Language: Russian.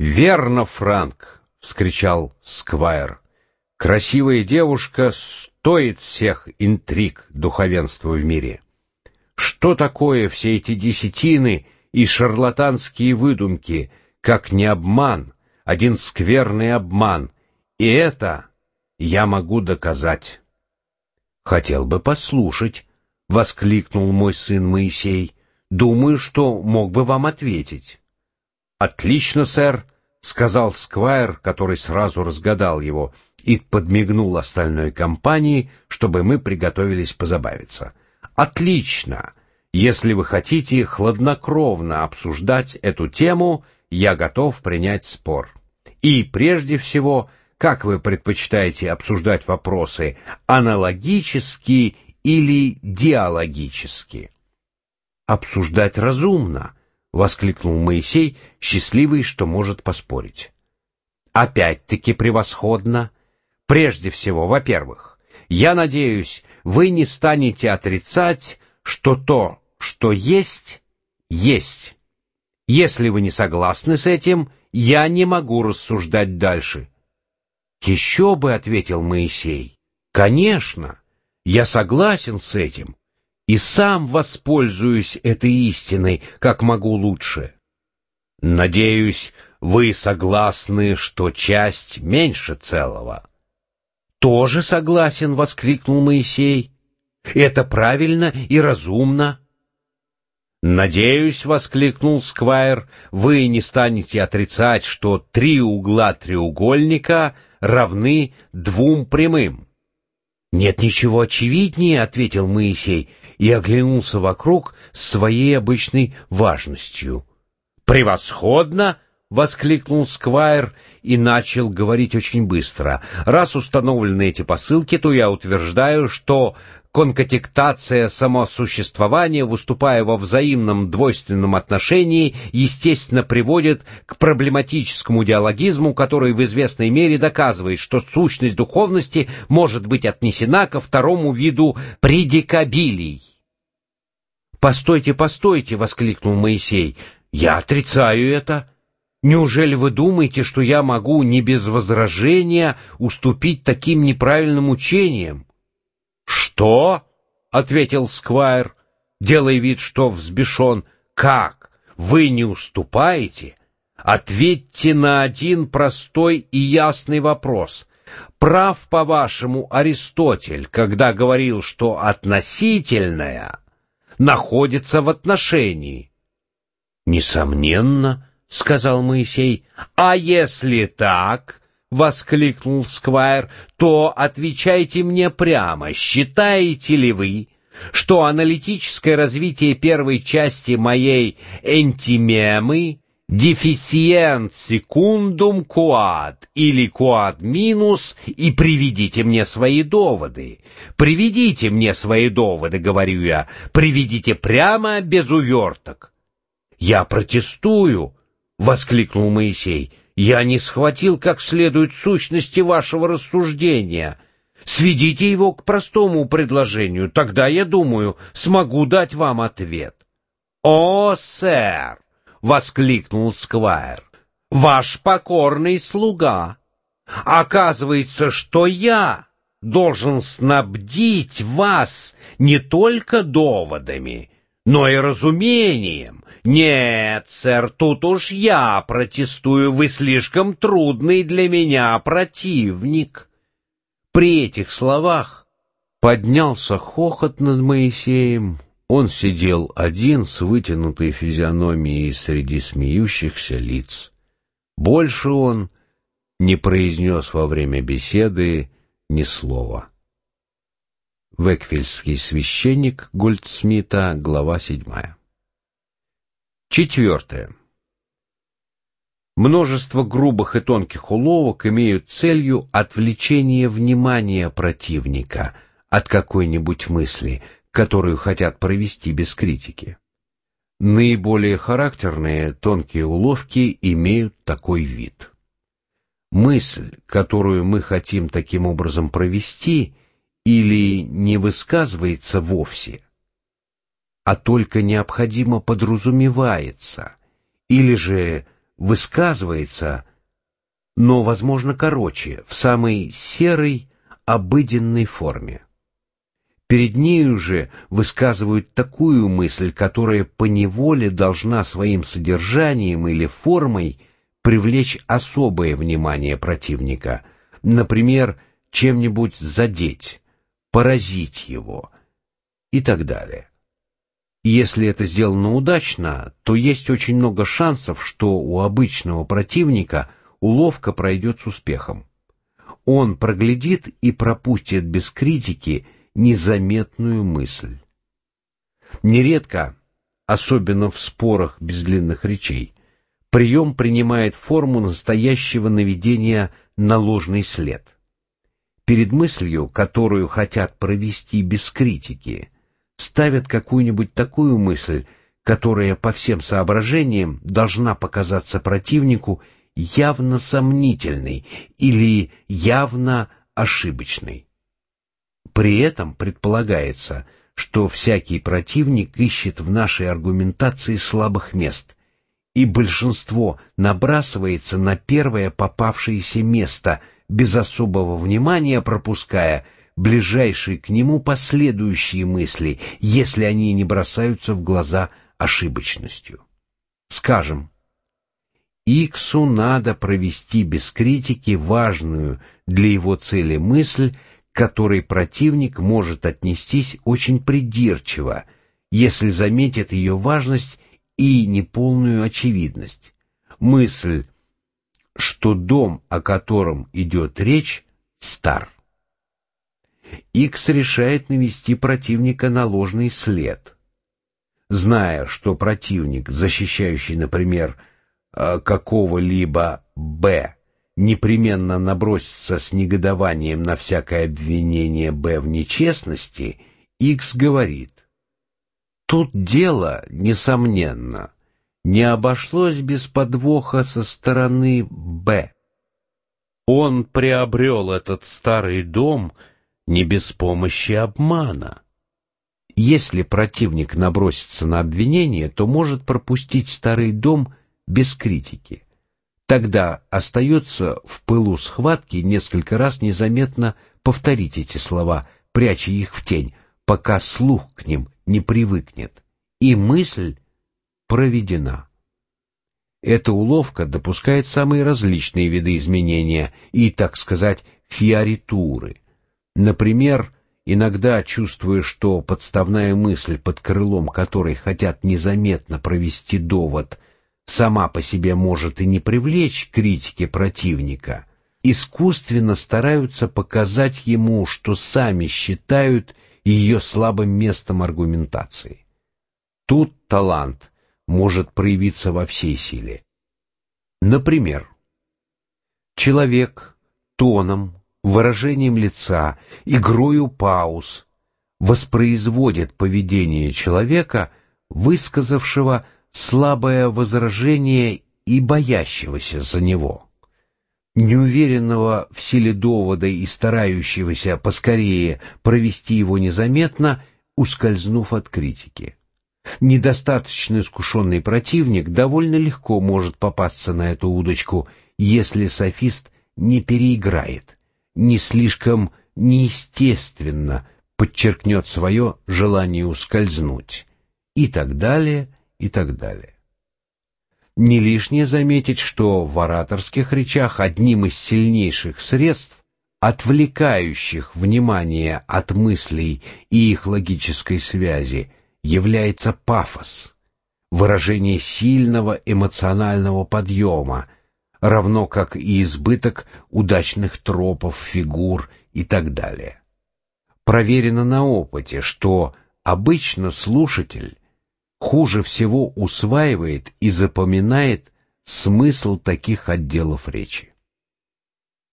«Верно, Франк!» — вскричал Сквайр. «Красивая девушка стоит всех интриг духовенства в мире. Что такое все эти десятины и шарлатанские выдумки, как не обман, один скверный обман, и это я могу доказать». «Хотел бы послушать», — воскликнул мой сын Моисей. «Думаю, что мог бы вам ответить». «Отлично, сэр», — сказал Сквайр, который сразу разгадал его, и подмигнул остальной компании, чтобы мы приготовились позабавиться. «Отлично! Если вы хотите хладнокровно обсуждать эту тему, я готов принять спор. И прежде всего, как вы предпочитаете обсуждать вопросы, аналогически или диалогически?» «Обсуждать разумно», — воскликнул Моисей, счастливый, что может поспорить. «Опять-таки превосходно. Прежде всего, во-первых, я надеюсь, вы не станете отрицать, что то, что есть, есть. Если вы не согласны с этим, я не могу рассуждать дальше». «Еще бы», — ответил Моисей. «Конечно, я согласен с этим и сам воспользуюсь этой истиной, как могу лучше. Надеюсь, вы согласны, что часть меньше целого. Тоже согласен, воскликнул Моисей. Это правильно и разумно. Надеюсь, воскликнул Сквайр, вы не станете отрицать, что три угла треугольника равны двум прямым. Нет ничего очевиднее, ответил Моисей и оглянулся вокруг с своей обычной важностью. «Превосходно!» — воскликнул Сквайр и начал говорить очень быстро. «Раз установлены эти посылки, то я утверждаю, что конкатектация самосуществования, выступая во взаимном двойственном отношении, естественно приводит к проблематическому диалогизму, который в известной мере доказывает, что сущность духовности может быть отнесена ко второму виду предикабилий. «Постойте, постойте!» — воскликнул Моисей. «Я отрицаю это!» Неужели вы думаете, что я могу не без возражения уступить таким неправильным учениям? Что? ответил Сквайр, делая вид, что взбешен. Как? Вы не уступаете? Ответьте на один простой и ясный вопрос. Прав, по-вашему, Аристотель, когда говорил, что относительное находится в отношении. Несомненно, сказал Моисей. А если так, воскликнул Сквайр, то отвечайте мне прямо, считаете ли вы, что аналитическое развитие первой части моей энтимемы дефициент секундум куад или куад минус и приведите мне свои доводы. Приведите мне свои доводы, говорю я, приведите прямо без уверток. Я протестую, воскликнул Моисей. Я не схватил как следует сущности вашего рассуждения. Сведите его к простому предложению, тогда, я думаю, смогу дать вам ответ. О, сэр, — воскликнул Сквайр. «Ваш покорный слуга! Оказывается, что я должен снабдить вас не только доводами, но и разумением. Нет, сэр, тут уж я протестую, вы слишком трудный для меня противник». При этих словах поднялся хохот над Моисеем, он сидел один с вытянутой физиономией среди смеющихся лиц. Больше он не произнес во время беседы ни слова. Векфельский священник Гольдсмита, глава седьмая. Четвертое. Множество грубых и тонких уловок имеют целью отвлечение внимания противника от какой-нибудь мысли — которую хотят провести без критики. Наиболее характерные тонкие уловки имеют такой вид. Мысль, которую мы хотим таким образом провести, или не высказывается вовсе, а только необходимо подразумевается, или же высказывается, но, возможно, короче, в самой серой, обыденной форме. Перед нею же высказывают такую мысль, которая поневоле должна своим содержанием или формой привлечь особое внимание противника, например, чем-нибудь задеть, поразить его и так далее. Если это сделано удачно, то есть очень много шансов, что у обычного противника уловка пройдет с успехом. Он проглядит и пропустит без критики незаметную мысль. Нередко, особенно в спорах без длинных речей, прием принимает форму настоящего наведения на ложный след. Перед мыслью, которую хотят провести без критики, ставят какую-нибудь такую мысль, которая по всем соображениям должна показаться противнику явно сомнительной или явно ошибочной. При этом предполагается, что всякий противник ищет в нашей аргументации слабых мест, и большинство набрасывается на первое попавшееся место, без особого внимания пропуская ближайшие к нему последующие мысли, если они не бросаются в глаза ошибочностью. Скажем, Иксу надо провести без критики важную для его цели мысль, которой противник может отнестись очень придирчиво, если заметит ее важность и неполную очевидность. Мысль, что дом, о котором идет речь, стар. Икс решает навести противника на ложный след. Зная, что противник, защищающий, например, э, какого-либо «Б», непременно набросится с негодованием на всякое обвинение «Б» в нечестности, Икс говорит, Тут дело, несомненно, не обошлось без подвоха со стороны «Б». Он приобрел этот старый дом не без помощи обмана. Если противник набросится на обвинение, то может пропустить старый дом без критики. Тогда остается в пылу схватки несколько раз незаметно повторить эти слова, пряча их в тень, пока слух к ним не привыкнет, и мысль проведена. Эта уловка допускает самые различные виды изменения и, так сказать, фиоритуры. Например, иногда, чувствуя, что подставная мысль, под крылом которой хотят незаметно провести довод, сама по себе может и не привлечь критики противника, искусственно стараются показать ему, что сами считают ее слабым местом аргументации. Тут талант может проявиться во всей силе. Например, человек тоном, выражением лица, игрою пауз воспроизводит поведение человека, высказавшего слабое возражение и боящегося за него неуверенного в силе довода и старающегося поскорее провести его незаметно, ускользнув от критики. Недостаточно искушенный противник довольно легко может попасться на эту удочку, если софист не переиграет, не слишком неестественно подчеркнет свое желание ускользнуть, и так далее, и так далее. Не лишнее заметить, что в ораторских речах одним из сильнейших средств, отвлекающих внимание от мыслей и их логической связи, является пафос, выражение сильного эмоционального подъема, равно как и избыток удачных тропов, фигур и так далее. Проверено на опыте, что обычно слушатель хуже всего усваивает и запоминает смысл таких отделов речи.